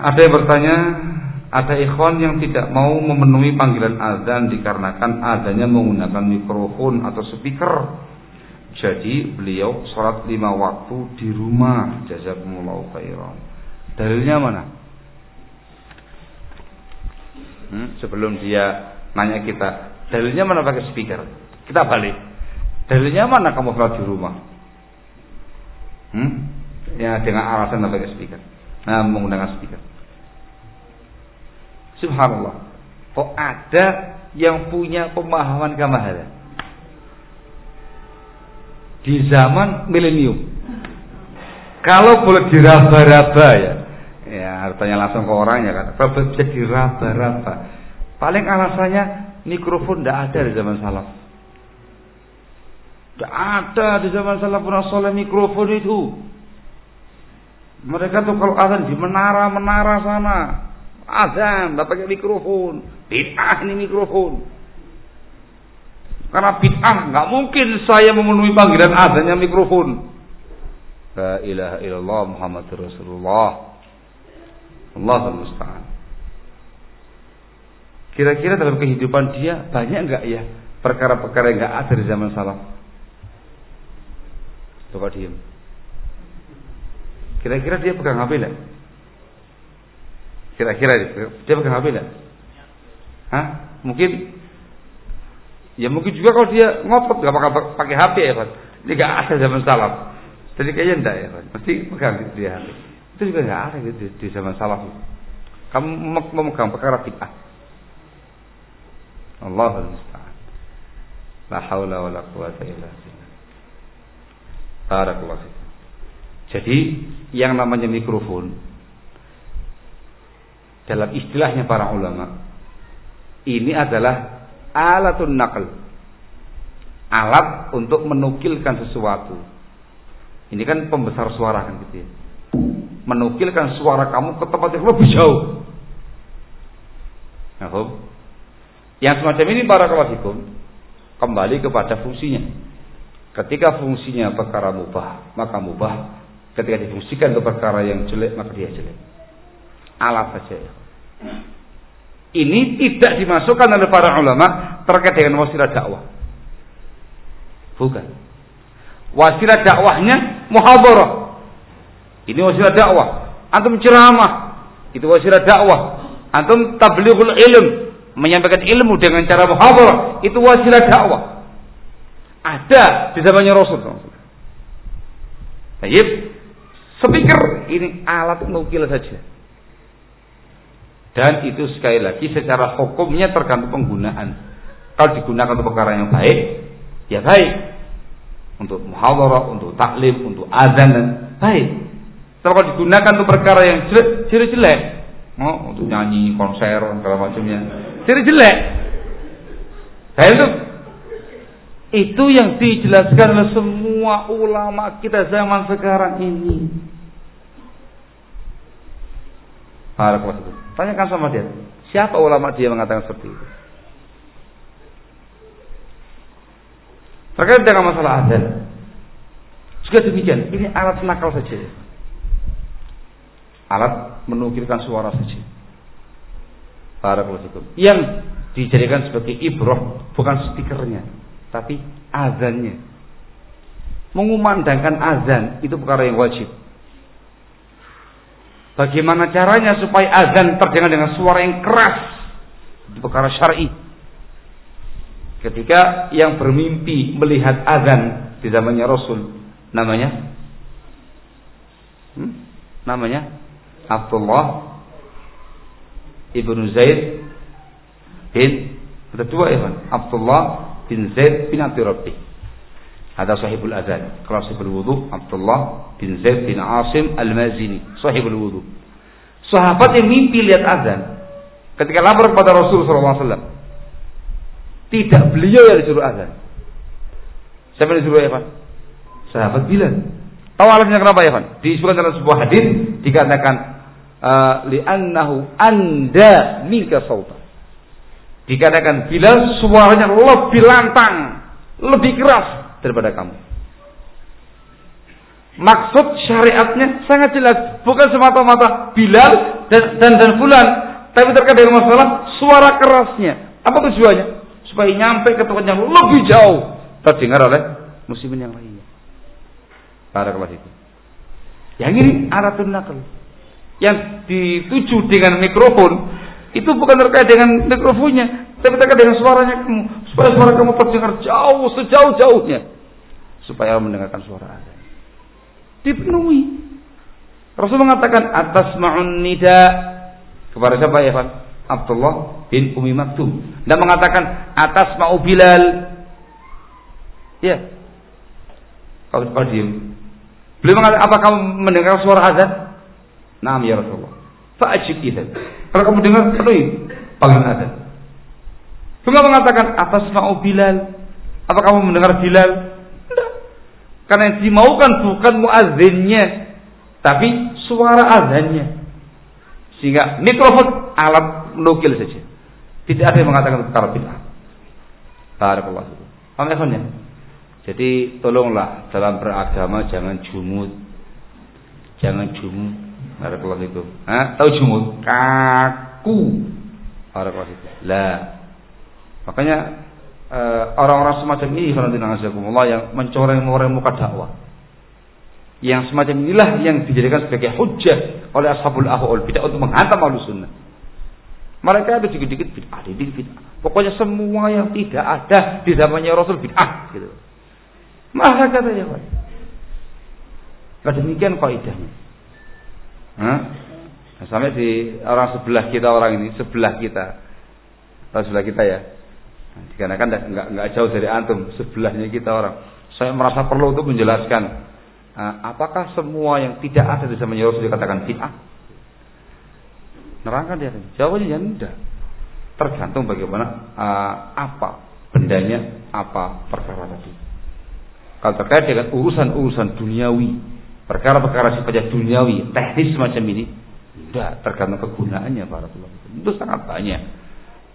Ada yang bertanya, ada ikhwan yang tidak mau memenuhi panggilan azan dikarenakan adanya menggunakan mikrofon atau speaker. Jadi beliau sholat lima waktu di rumah. Jazakumullah khairan. Dalilnya mana? Hmm, sebelum dia nanya kita, dalilnya mana pakai speaker? Kita balik. Dalilnya mana kamu sholat di rumah? Hmm? Ya dengan alasan pakai speaker. Nah, menggunakan speaker. Subhanallah. Kok ada yang punya pemahaman kamahalan di zaman milenium. Kalau boleh diraba-raba ya, ya hartanya langsung ke orangnya kan. Kalau bisa diraba-raba, paling alasannya mikrofon tidak ada di zaman salaf. Tidak ada di zaman salaf pernah mikrofon itu. Mereka tuh kalau azan di menara-menara sana, azan, tidak pakai mikrofon. Bid'ah ini mikrofon. Karena bid'ah nggak mungkin saya memenuhi panggilan azannya mikrofon. La ilaha illallah Muhammad Rasulullah. Allah musta'an. Kira-kira dalam kehidupan dia banyak nggak ya perkara-perkara yang nggak ada di zaman salaf? Coba diem. Kira-kira dia pegang HP enggak? Kira-kira dia pegang HP enggak? Hah? Mungkin ya mungkin juga kalau dia ngotot gak bakal pakai HP ya kan. Ini gak ada zaman salaf. Jadi kayaknya enggak ya kan. Pasti pegang dia HP. Itu juga gak ada gitu di zaman salaf. Kamu memegang perkara bid'ah. Allah musta'an. La haula wa la quwata illa billah. Barakallahu Jadi yang namanya mikrofon dalam istilahnya para ulama ini adalah alatun nakal. Alat untuk menukilkan sesuatu. Ini kan pembesar suara kan gitu ya. Menukilkan suara kamu ke tempat yang lebih jauh. Nah, yang semacam ini para kawasikum kembali kepada fungsinya. Ketika fungsinya perkara mubah maka mubah. Ketika difungsikan ke perkara yang jelek maka dia jelek. Alat saja. ya ini tidak dimasukkan oleh para ulama terkait dengan wasilah dakwah. Bukan. Wasilah dakwahnya muhadarah. Ini wasilah dakwah. Antum ceramah. Itu wasilah dakwah. Antum tablighul ilm, menyampaikan ilmu dengan cara muhadarah. Itu wasilah dakwah. Ada di zamannya Rasul. Baik. Speaker ini alat nukil saja. Dan itu sekali lagi secara hukumnya tergantung penggunaan. Kalau digunakan untuk perkara yang baik, ya baik. Untuk muhawarah, untuk taklim, untuk azan dan baik. Kalau digunakan untuk perkara yang jelek, jelek, jelek. Oh, untuk nyanyi, konser, segala macamnya. Jelek, jelek. Nah itu itu yang dijelaskan oleh semua ulama kita zaman sekarang ini. Barakallahu Tanyakan sama dia. Siapa ulama dia mengatakan seperti itu? Terkait dengan masalah azan. Juga demikian. Ini alat nakal saja. Alat menukilkan suara saja. Barakallahu Yang dijadikan sebagai ibroh bukan stikernya, tapi azannya. Mengumandangkan azan itu perkara yang wajib. Bagaimana caranya supaya azan terdengar dengan suara yang keras? Itu perkara syar'i. Ketika yang bermimpi melihat azan di zamannya Rasul, namanya hmm? namanya Abdullah ibnu Zaid bin ada dua ya Abdullah bin Zaid bin Rabbi ada sahibul azan. Kalau sahibul wudu Abdullah bin Zaid bin Asim Al-Mazini, sahibul wudu. Sahabat yang mimpi lihat azan ketika lapor kepada Rasul SAW. Tidak beliau yang disuruh azan. Siapa yang disuruh ya Pak? Sahabat bilang. Tahu alasannya kenapa ya Pak? Disebutkan dalam sebuah hadis dikatakan uh, li'annahu anda minka sauta. Dikatakan bila suaranya lebih lantang, lebih keras daripada kamu. Maksud syariatnya sangat jelas, bukan semata-mata Bilal dan dan dan Fulan, tapi terkait dengan masalah suara kerasnya. Apa tujuannya? Supaya nyampe ke tempat yang lebih jauh terdengar oleh muslimin yang lainnya. Barakallahu itu. Yang ini alatun nakal. Yang dituju dengan mikrofon itu bukan terkait dengan mikrofonnya, tapi terkait dengan suaranya kamu. Supaya suara kamu terdengar jauh, sejauh-jauhnya. Supaya mendengarkan suara azan dipenuhi. Rasul mengatakan atas ma'un nida kepada siapa ya Pak? Abdullah bin Umi Maktum dan mengatakan atas ma'u Bilal. Ya. Kalau kalau diam. Beliau mengatakan apa kamu mendengar suara azan? Naam ya Rasulullah. Fa'ajib idzan. Kalau kamu dengar penuhi panggilan azan. Beliau mengatakan atas ma'u Bilal. Apa kamu mendengar Bilal? Karena yang dimaukan bukan muazzinnya, tapi suara azannya. Sehingga mikrofon alat menukil saja. Tidak ada yang mengatakan perkara bid'ah. Barakallahu Paham ya? Jadi tolonglah dalam beragama jangan jumut. Jangan jumut. Barakallahu itu. Hah? Tahu jumut? Kaku. Barakallahu itu. Lah. Makanya Eh, orang-orang semacam ini yang mencoreng-coreng muka dakwah. Yang semacam inilah yang dijadikan sebagai hujah oleh ashabul ahwal bidah untuk menghantam ahlu sunnah. Mereka ada dikit-dikit bid'ah, dikit bid'ah. Pokoknya semua yang tidak ada di zamannya Rasul bid'ah gitu. Maka katanya Pak. Nah, demikian kaidahnya. Nah, sampai di orang sebelah kita orang ini, sebelah kita. Sebelah kita ya. Dikarenakan nggak nggak jauh dari antum, sebelahnya kita orang. Saya merasa perlu untuk menjelaskan uh, apakah semua yang tidak ada di zaman Rasul dikatakan bid'ah? Nerangkan dia. Jawabannya ya tidak. Tergantung bagaimana uh, apa bendanya, apa perkara tadi. Kalau terkait dengan urusan-urusan duniawi, perkara-perkara sifatnya duniawi, teknis semacam ini, tidak tergantung kegunaannya para ulama. Itu sangat banyak.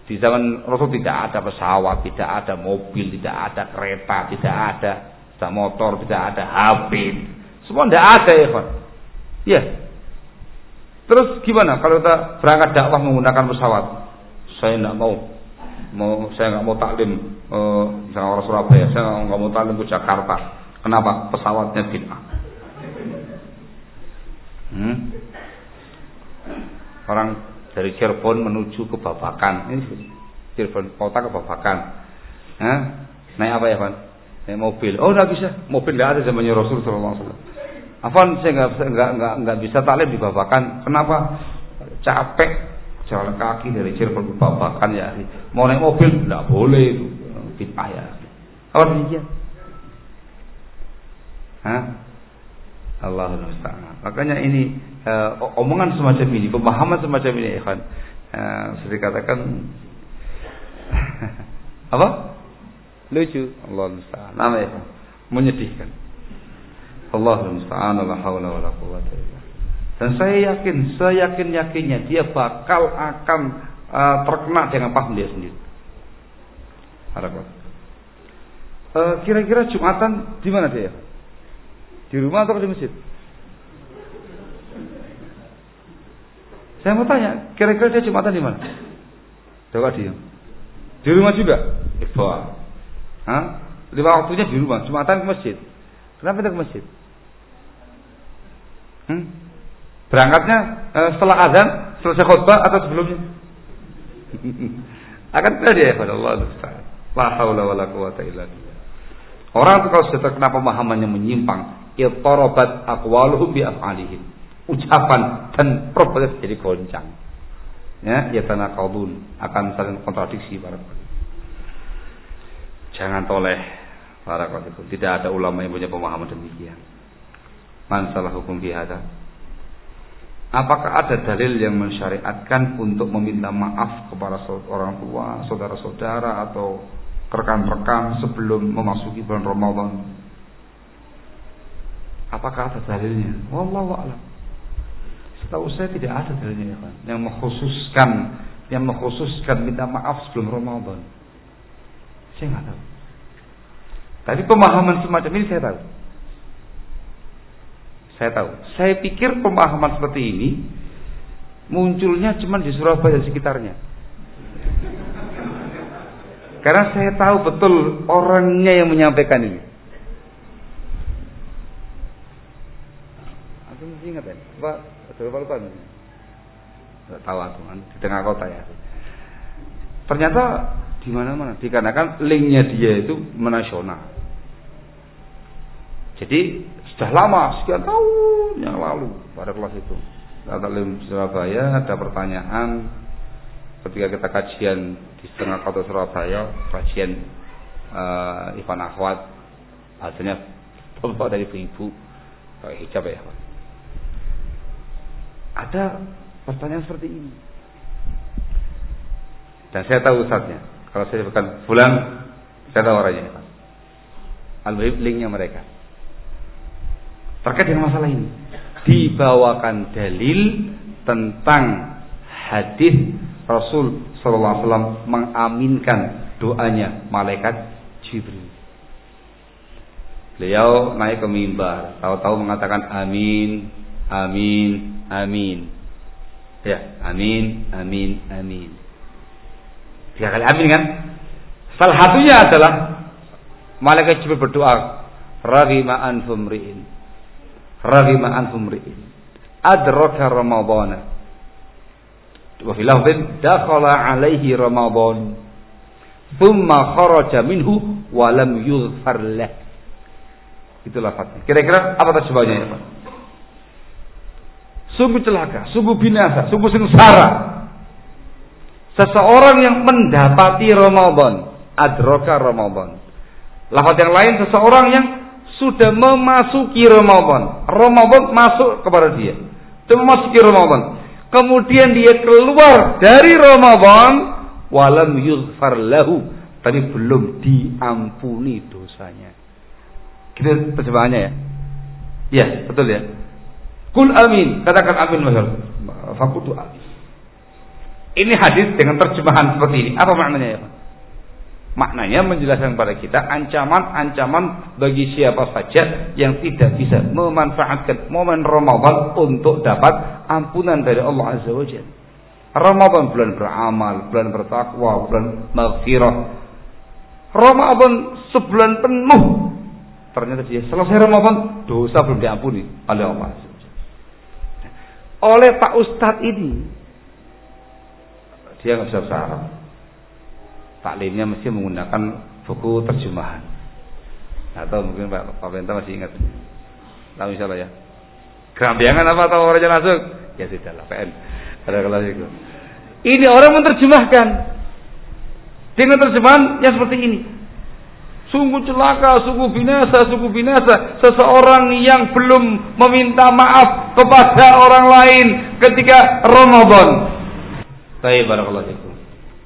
Di zaman Rasul tidak ada pesawat, tidak ada mobil, tidak ada kereta, tidak ada tidak motor, tidak ada HP. Semua tidak ada ya, Pak. Ya. Terus gimana kalau kita berangkat dakwah menggunakan pesawat? Saya tidak mau. Mau saya nggak mau taklim eh, misalnya orang Surabaya, saya nggak mau taklim ke Jakarta. Kenapa? Pesawatnya tidak. Hmm? Orang dari Cirebon menuju ke Babakan. Ini Cirebon kota ke Babakan. Hah? Naik apa ya, Pak? Naik mobil. Oh, enggak bisa. Mobil enggak ada zamannya Rasul sallallahu alaihi wasallam. Afan saya enggak enggak enggak enggak bisa taklim di Babakan. Kenapa? Capek jalan kaki dari Cirebon ke Babakan ya. Mau naik mobil enggak boleh itu. Bid'ah ya. Apa demikian? Hah? Allah Makanya ini uh, omongan semacam ini, pemahaman semacam ini, ikhwan. Uh, saya katakan apa? Lucu. Allah musta'an. Nama ya, menyedihkan. Allah musta'an la haula wala illa Dan saya yakin, saya yakin yakinnya dia bakal akan uh, terkena dengan paham dia sendiri. Harapan. Uh, kira-kira Jumatan di mana dia? Di rumah atau di masjid? Saya mau tanya, kira-kira dia Jumatan di mana? Coba dia. Di rumah juga? Ikhwah. Hah? Lima waktunya di rumah, Jumatan ke masjid. Kenapa tidak ke masjid? Hmm? Berangkatnya eh, setelah azan, selesai khutbah atau sebelumnya? Akan terjadi ya Allah La haula wala quwata illa billah. Orang itu kalau sudah terkena pemahaman yang menyimpang, ittarabat aqwaluhum bi af'alihim ucapan dan perbuatan jadi goncang. Ya, ya tanah kalbun akan saling kontradiksi para Jangan toleh para itu. Tidak ada ulama yang punya pemahaman demikian. Man salah hukum bihada. Apakah ada dalil yang mensyariatkan untuk meminta maaf kepada orang tua, saudara-saudara atau rekan-rekan sebelum memasuki bulan Ramadan? Apakah ada dalilnya? Wallahu a'lam. Setahu saya tidak ada dalilnya ya, yang mengkhususkan yang mengkhususkan minta maaf sebelum Ramadan. Saya nggak tahu. Tapi pemahaman semacam ini saya tahu. Saya tahu. Saya pikir pemahaman seperti ini munculnya cuma di Surabaya dan sekitarnya. Karena saya tahu betul orangnya yang menyampaikan ini. Aku mesti ingat ya, Pak, Pak lupa Tidak tahu aku kan di tengah kota ya. Ternyata di mana-mana dikarenakan linknya dia itu menasional. Jadi sudah lama sekian tahun yang lalu pada kelas itu. Taklim Surabaya ada pertanyaan ketika kita kajian di setengah kota Surabaya kajian uh, Ivan Akhwat bahasanya bapak dari ibu-ibu pakai hijab ya ada pertanyaan seperti ini dan saya tahu ustadznya kalau saya bukan bulan, saya tahu orangnya. Al-Bahib linknya mereka. Terkait dengan masalah ini. Dibawakan dalil tentang hadis Rasul Sallallahu Alaihi Wasallam mengaminkan doanya malaikat Jibril. Beliau naik ke mimbar, tahu-tahu mengatakan amin, amin, amin. Ya, amin, amin, amin. Tiga kali amin kan? Salah satunya adalah malaikat Jibril berdoa, "Raghima anfum ri'in." Raghima anfum ri'in. Adraka Ramadhan. Wa fi lafdhin dakhala alaihi Ramadan. Thumma kharaja minhu wa lam yughfar lah. Itu lafaznya. Kira-kira apa terjemahnya ya Pak? Sungguh celaka, sungguh binasa, sungguh sengsara Seseorang yang mendapati Ramadan, adroka Ramadan. Lafaz yang lain seseorang yang sudah memasuki Ramadan. Ramadan masuk kepada dia. Sudah memasuki Ramadan. Kemudian dia keluar dari Ramadan walam yughfar lahu tapi belum diampuni dosanya. Kita terjemahannya ya. Ya, betul ya. Kul amin, katakan amin wahai. Fakutu amin. Ini hadis dengan terjemahan seperti ini. Apa maknanya ya Pak? Maknanya menjelaskan kepada kita ancaman-ancaman bagi siapa saja yang tidak bisa memanfaatkan momen Ramadan untuk dapat ampunan dari Allah Azza wa Jalla. Ramadan bulan beramal, bulan bertakwa, bulan maghfirah. Ramadan sebulan penuh. Ternyata dia selesai Ramadan, dosa belum diampuni oleh Allah Azza wa. Oleh Pak Ustadz ini, dia nggak bisa Arab. Taklimnya mesti menggunakan buku terjemahan. Atau mungkin Pak Pak masih ingat. Tahu insyaallah ya. Kerambiangan apa atau orangnya langsung? Ya sudah lah PN. Ada kelas itu. Ini orang menerjemahkan dengan terjemahan yang seperti ini. Sungguh celaka, sungguh binasa, sungguh binasa seseorang yang belum meminta maaf kepada orang lain ketika Ramadan. Baik barakallahu.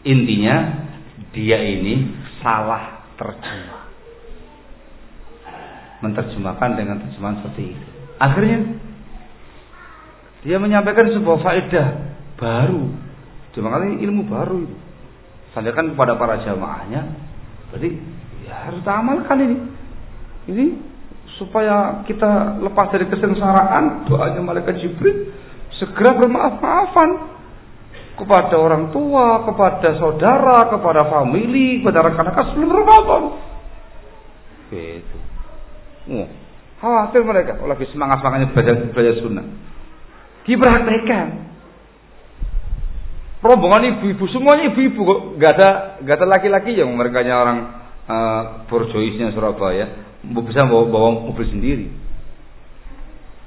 Intinya dia ini salah terjemah. Menerjemahkan dengan terjemahan seperti itu. Akhirnya dia menyampaikan sebuah faedah baru. Cuma kali ilmu baru itu. Sampaikan kepada para jamaahnya. Berarti ya harus amalkan ini. Ini supaya kita lepas dari kesengsaraan doanya malaikat Jibril segera bermaaf-maafan kepada orang tua, kepada saudara, kepada famili, kepada rekan-rekan sebelum Ramadan. Gitu. Oh, khawatir mereka oh, lagi semangat-semangatnya belajar, belajar sunnah. Diperhatikan. Rombongan ibu-ibu semuanya ibu-ibu kok, gak ada gak ada laki-laki yang mereka orang uh, borjoisnya Surabaya bisa bawa, bawa mobil sendiri.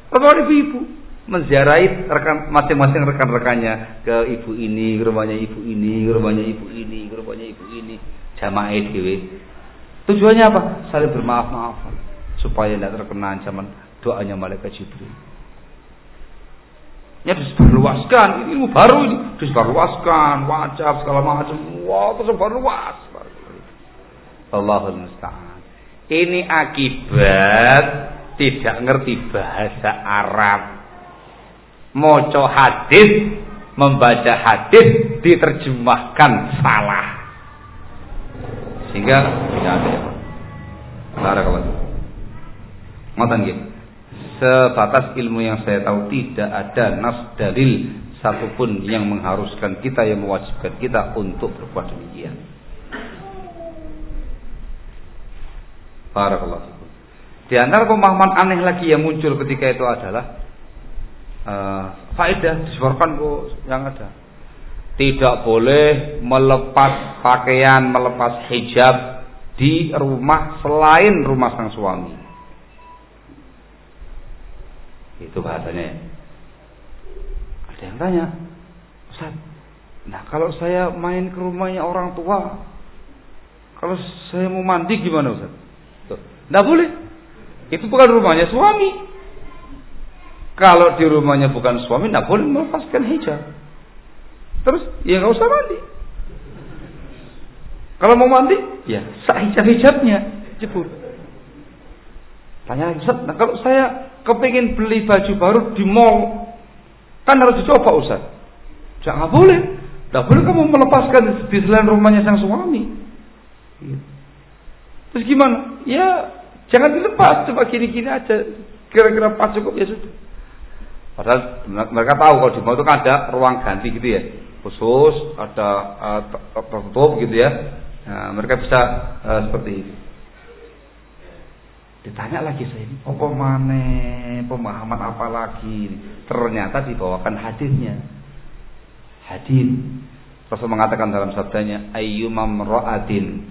Rombongan ibu-ibu menziarahi rekan masing-masing rekan-rekannya ke ibu ini, ke rumahnya ibu ini, ke rumahnya ibu ini, ke rumahnya ibu ini, jamaah dewe. Tujuannya apa? Saling bermaaf-maafan supaya tidak terkena ancaman doanya malaikat Jibril. Ya disebarluaskan, ini ilmu baru ini disebarluaskan, wajib segala macam, wah tersebar luas. Allahul musta'an. Ini akibat tidak ngerti bahasa Arab moco hadis, membaca hadis diterjemahkan salah. Sehingga tidak ada. Barakallahu. Ngoten nggih. sebatas ilmu yang saya tahu tidak ada nas dalil satupun yang mengharuskan kita yang mewajibkan kita untuk berbuat demikian. Barakallahu Di antara pemahaman aneh lagi yang muncul ketika itu adalah uh, faedah disebutkan kok yang ada. Tidak boleh melepas pakaian, melepas hijab di rumah selain rumah sang suami. Itu bahasanya ya. Ada yang tanya, Ustaz, nah kalau saya main ke rumahnya orang tua, kalau saya mau mandi gimana Ustaz? Tidak boleh. Itu bukan rumahnya suami. Kalau di rumahnya bukan suami, tidak boleh melepaskan hijab. Terus, ya nggak usah mandi. Kalau mau mandi, ya sah hijab-hijabnya, jebur. Tanya lagi, Ustaz, nah kalau saya kepingin beli baju baru di mall, kan harus dicoba Ustaz. Jangan boleh. Tidak boleh kamu melepaskan di selain rumahnya sang suami. Terus gimana? Ya jangan dilepas, coba gini-gini aja. Kira-kira pas cukup ya sudah. Padahal mereka tahu kalau di mall itu kan ada ruang ganti gitu ya. Khusus, ada uh, tertutup gitu ya. Nah, mereka bisa uh, seperti itu. Ditanya lagi saya ini, apa mana pemahaman apa lagi? Ternyata dibawakan hadisnya. Hadis. Rasul mengatakan dalam sabdanya, ayyumam ra'atin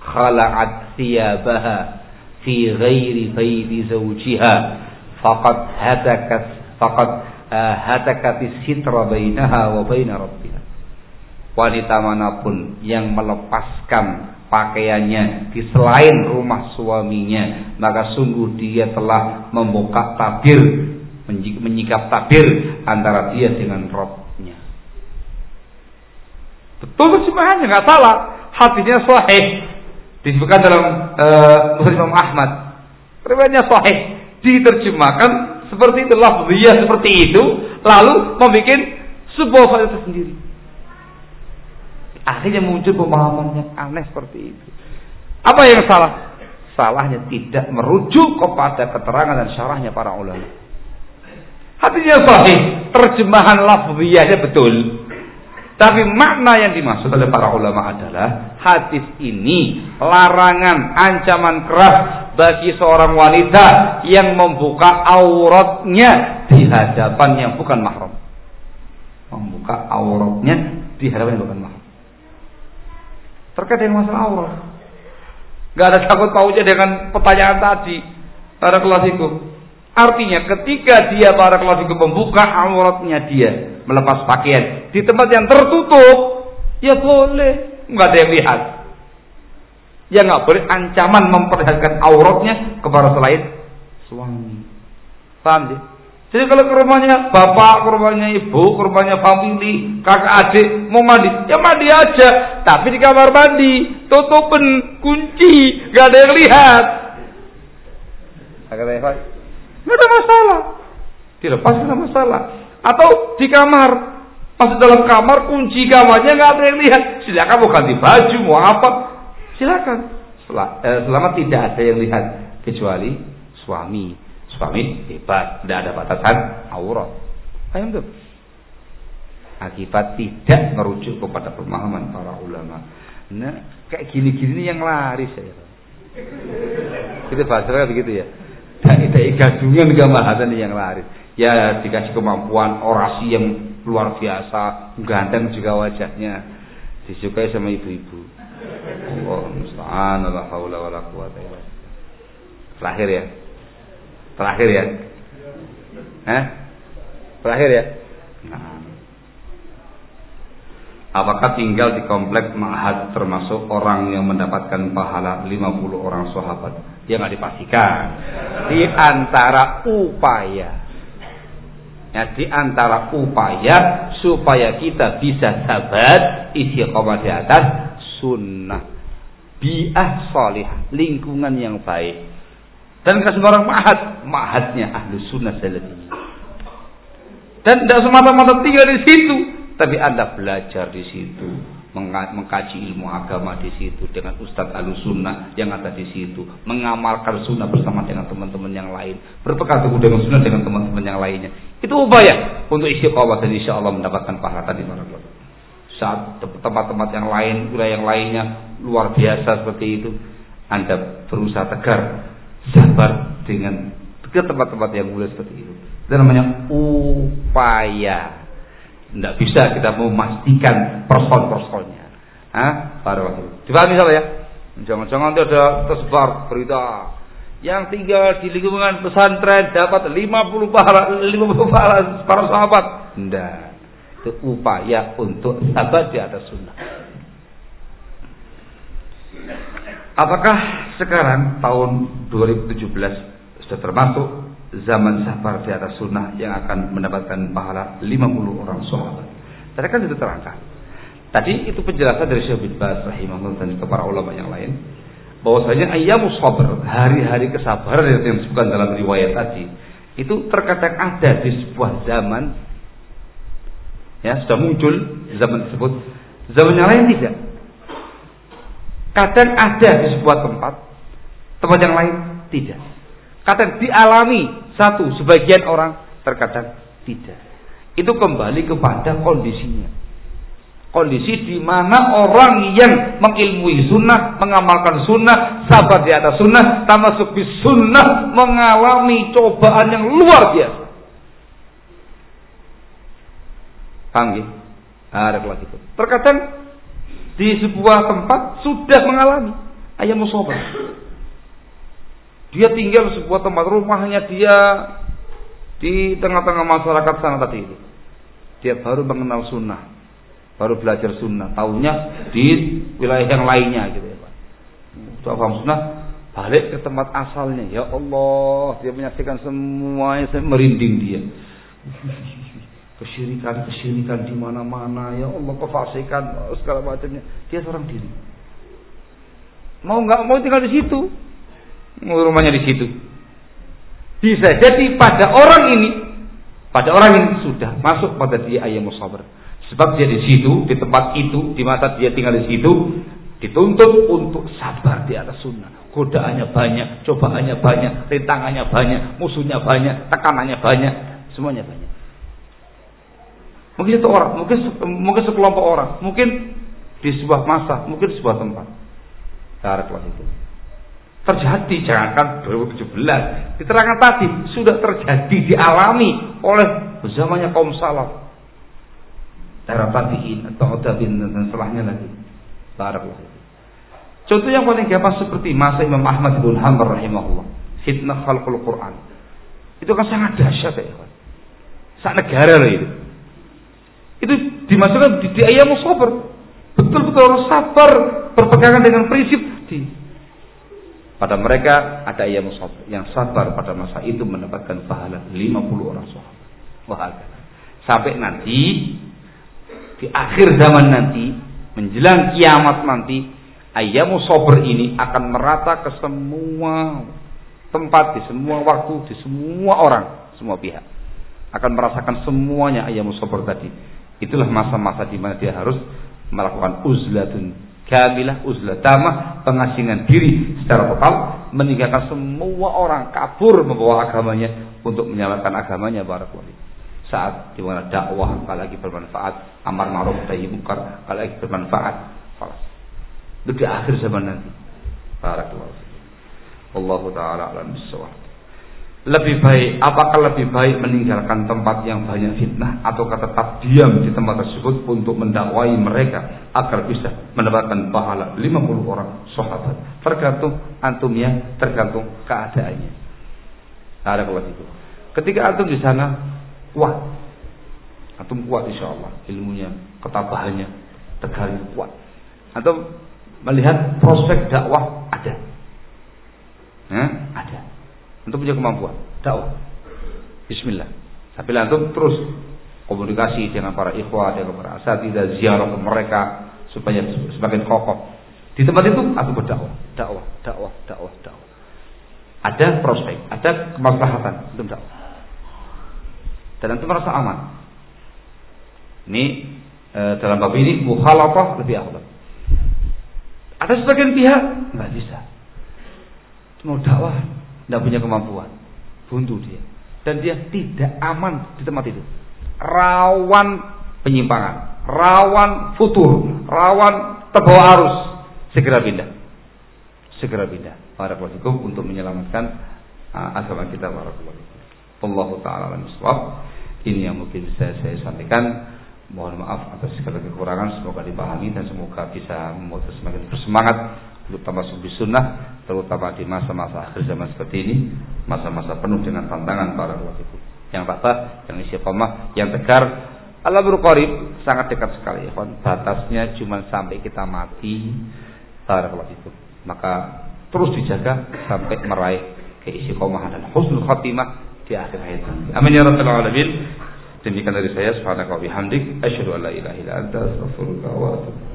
khala'at thiyabaha fi ghairi baiti zawjiha faqad hatakat faqad uh, hatakat sitra bainaha wa baina rabbiha. Wanita mana pun yang melepaskan pakaiannya di selain rumah suaminya maka sungguh dia telah membuka tabir menyikap tabir antara dia dengan Robnya betul terjemahannya nggak salah. Hadisnya sahih. Disebutkan dalam uh, Muslim Ahmad. Riwayatnya sahih. Diterjemahkan seperti itu lafziyah seperti itu lalu membuat sebuah faedah tersendiri Akhirnya muncul pemahaman yang aneh seperti itu. Apa yang salah? Salahnya tidak merujuk kepada keterangan dan syarahnya para ulama. Hatinya sahih, terjemahan lafziyahnya betul. Tapi makna yang dimaksud oleh para ulama adalah hadis ini larangan ancaman keras bagi seorang wanita yang membuka auratnya di hadapan yang bukan mahram. Membuka auratnya di hadapan yang bukan mahram terkait dengan masalah aurat. Gak ada takut pautnya dengan pertanyaan tadi. Para kelasiku. Artinya ketika dia para kelasiku membuka auratnya dia melepas pakaian di tempat yang tertutup, ya boleh, nggak ada yang lihat. Ya nggak boleh ancaman memperlihatkan auratnya kepada selain suami. Paham ya? Jadi kalau ke rumahnya bapak, ke rumahnya ibu, ke rumahnya family, kakak adik mau mandi, ya mandi aja. Tapi di kamar mandi, tutupin, kunci, gak ada yang lihat. Gak ada masalah. Dilepas gak ada masalah. Atau di kamar, pas dalam kamar kunci kamarnya gak ada yang lihat. Silakan mau ganti baju, mau apa, silakan. Eh, selama tidak ada yang lihat kecuali suami suami hebat, tidak ada batasan aurat. Paham tuh? Akibat tidak merujuk kepada pemahaman para ulama. Nah, kayak gini-gini yang laris ya. Kita bahasa begitu ya. Tidak gadungan kemahasan yang laris. Ya dikasih kemampuan orasi yang luar biasa, ganteng juga wajahnya, disukai sama ibu-ibu. Allah quwata illa Terakhir ya, Terakhir ya. Hah? Terakhir ya. Nah. Apakah tinggal di komplek Ma'had termasuk orang yang mendapatkan pahala 50 orang sahabat? Ya nggak dipastikan. Di antara upaya Ya, di antara upaya supaya kita bisa sabat istiqomah di atas sunnah biah salih lingkungan yang baik dan ke sembarang ma'had, ma'hadnya ahlu sunnah salafi. Dan tidak semata-mata tinggal di situ, tapi Anda belajar di situ. Mengkaji ilmu agama di situ dengan Ustadz Alusunnah yang ada di situ, mengamalkan sunnah bersama dengan teman-teman yang lain, berpegang teguh dengan sunnah dengan teman-teman yang lainnya. Itu upaya untuk istiqomah dan insya Allah mendapatkan pahala tadi Saat tempat-tempat yang lain, wilayah yang lainnya luar biasa seperti itu, Anda berusaha tegar, sabar dengan ke tempat-tempat yang mulia seperti itu. Itu namanya upaya tidak bisa kita memastikan person-personnya. Hah? Barakallahu. Dipahami salah ya? Jangan-jangan ada tersebar berita yang tinggal di lingkungan pesantren dapat 50 pahala 50 pahala para sahabat. Tidak. Itu upaya untuk sahabat di atas sunnah. Apakah sekarang tahun 2017 sudah termasuk zaman sabar di atas sunnah yang akan mendapatkan pahala 50 orang sahabat. Tadi kan sudah terangkat. Tadi itu penjelasan dari Syekh bin Baz rahimahullah dan juga para ulama yang lain bahwasanya ayyamu sabr, hari-hari kesabaran yang disebutkan dalam riwayat tadi itu terkadang ada di sebuah zaman ya sudah muncul zaman tersebut zaman yang lain tidak kadang ada di sebuah tempat tempat yang lain tidak Kadang dialami satu sebagian orang, terkadang tidak. Itu kembali kepada kondisinya. Kondisi di mana orang yang mengilmui sunnah, mengamalkan sunnah, sabar di atas sunnah, termasuk di sunnah, mengalami cobaan yang luar biasa. Paham Ada kelas itu. Terkadang di sebuah tempat sudah mengalami ayam musobah dia tinggal sebuah tempat rumahnya dia di tengah-tengah masyarakat sana tadi itu. Dia baru mengenal sunnah, baru belajar sunnah. Tahunya di wilayah yang lainnya gitu ya Pak. Sudah paham sunnah, balik ke tempat asalnya. Ya Allah, dia menyaksikan semuanya, saya merinding dia. Kesyirikan, kesyirikan di mana-mana. Ya Allah, kefasikan, segala macamnya. Dia seorang diri. Mau nggak mau tinggal di situ rumahnya di situ. Bisa jadi pada orang ini, pada orang ini sudah masuk pada dia ayam musabar. Sebab dia di situ, di tempat itu, di masa dia tinggal di situ, dituntut untuk sabar di atas sunnah. Godaannya banyak, cobaannya banyak, rintangannya banyak, musuhnya banyak, tekanannya banyak, semuanya banyak. Mungkin itu orang, mungkin mungkin sekelompok orang, mungkin di sebuah masa, mungkin di sebuah tempat. Kelas itu terjadi jangankan 2017 diterangkan tadi sudah terjadi dialami oleh zamannya kaum salaf. Era tabiin atau tabiin dan setelahnya lagi. Barakallahu contoh yang paling gampang seperti masa Imam Ahmad bin Hanbal rahimahullah. Fitnah khalqul Quran. Itu kan sangat dahsyat ya kan sangat negara lah itu. Itu dimasukkan di, ayam sabar betul-betul harus sabar berpegangan dengan prinsip pada mereka ada yang sabar, yang sabar pada masa itu mendapatkan pahala 50 orang sahabat. Wah, sampai nanti di akhir zaman nanti menjelang kiamat nanti ayamu sabar ini akan merata ke semua tempat di semua waktu di semua orang semua pihak. Akan merasakan semuanya ayamu sabar tadi. Itulah masa-masa di mana dia harus melakukan uzlatun kamilah uzlah tamah pengasingan diri secara total meninggalkan semua orang kabur membawa agamanya untuk menyalakan agamanya barakallahu saat di mana dakwah apalagi bermanfaat amar ma'ruf nahi munkar apalagi bermanfaat falas. Itu di akhir zaman nanti. Barakallahu Allah taala alam bisawab lebih baik apakah lebih baik meninggalkan tempat yang banyak fitnah atau tetap diam di tempat tersebut untuk mendakwai mereka agar bisa mendapatkan pahala 50 orang sahabat? Tergantung antumnya tergantung keadaannya. Ada kalau itu ketika antum di sana kuat. Antum kuat insya Allah ilmunya ketabahannya tegarnya kuat. Antum melihat prospek dakwah ada. Nah, ada untuk punya kemampuan dakwah. Bismillah. Tapi antum terus komunikasi dengan para ikhwah, dengan para asatidah, ziarah ke mereka supaya semakin kokoh. Di tempat itu aku berdakwah, dakwah, dakwah, dakwah, dakwah. Ada prospek, ada kemaslahatan untuk dakwah. Dan itu merasa aman. Ini e, dalam bab ini mukhalafah lebih afdal. Ada sebagian pihak nggak bisa. Mau dakwah, nggak punya kemampuan, buntu dia, dan dia tidak aman di tempat itu. Rawan penyimpangan, rawan futur, rawan terbawa arus. Segera pindah, segera pindah. Para untuk menyelamatkan uh, agama kita. Para Allah taala alam Ini yang mungkin bisa saya sampaikan. Mohon maaf atas segala kekurangan, semoga dipahami dan semoga bisa membuat semakin bersemangat untuk tambah sunnah, terutama di masa-masa akhir zaman seperti ini, masa-masa penuh dengan tantangan para itu. Yang tak yang istiqomah, yang tegar, Allah berkorib sangat dekat sekali. Batasnya cuma sampai kita mati, para itu. Maka terus dijaga sampai meraih keistiqomahan dan husnul khatimah di akhir hayat. Amin ya rabbal alamin. Demikian dari saya subhanaka wa bihamdik asyhadu an la ilaha illa anta astaghfiruka wa atubu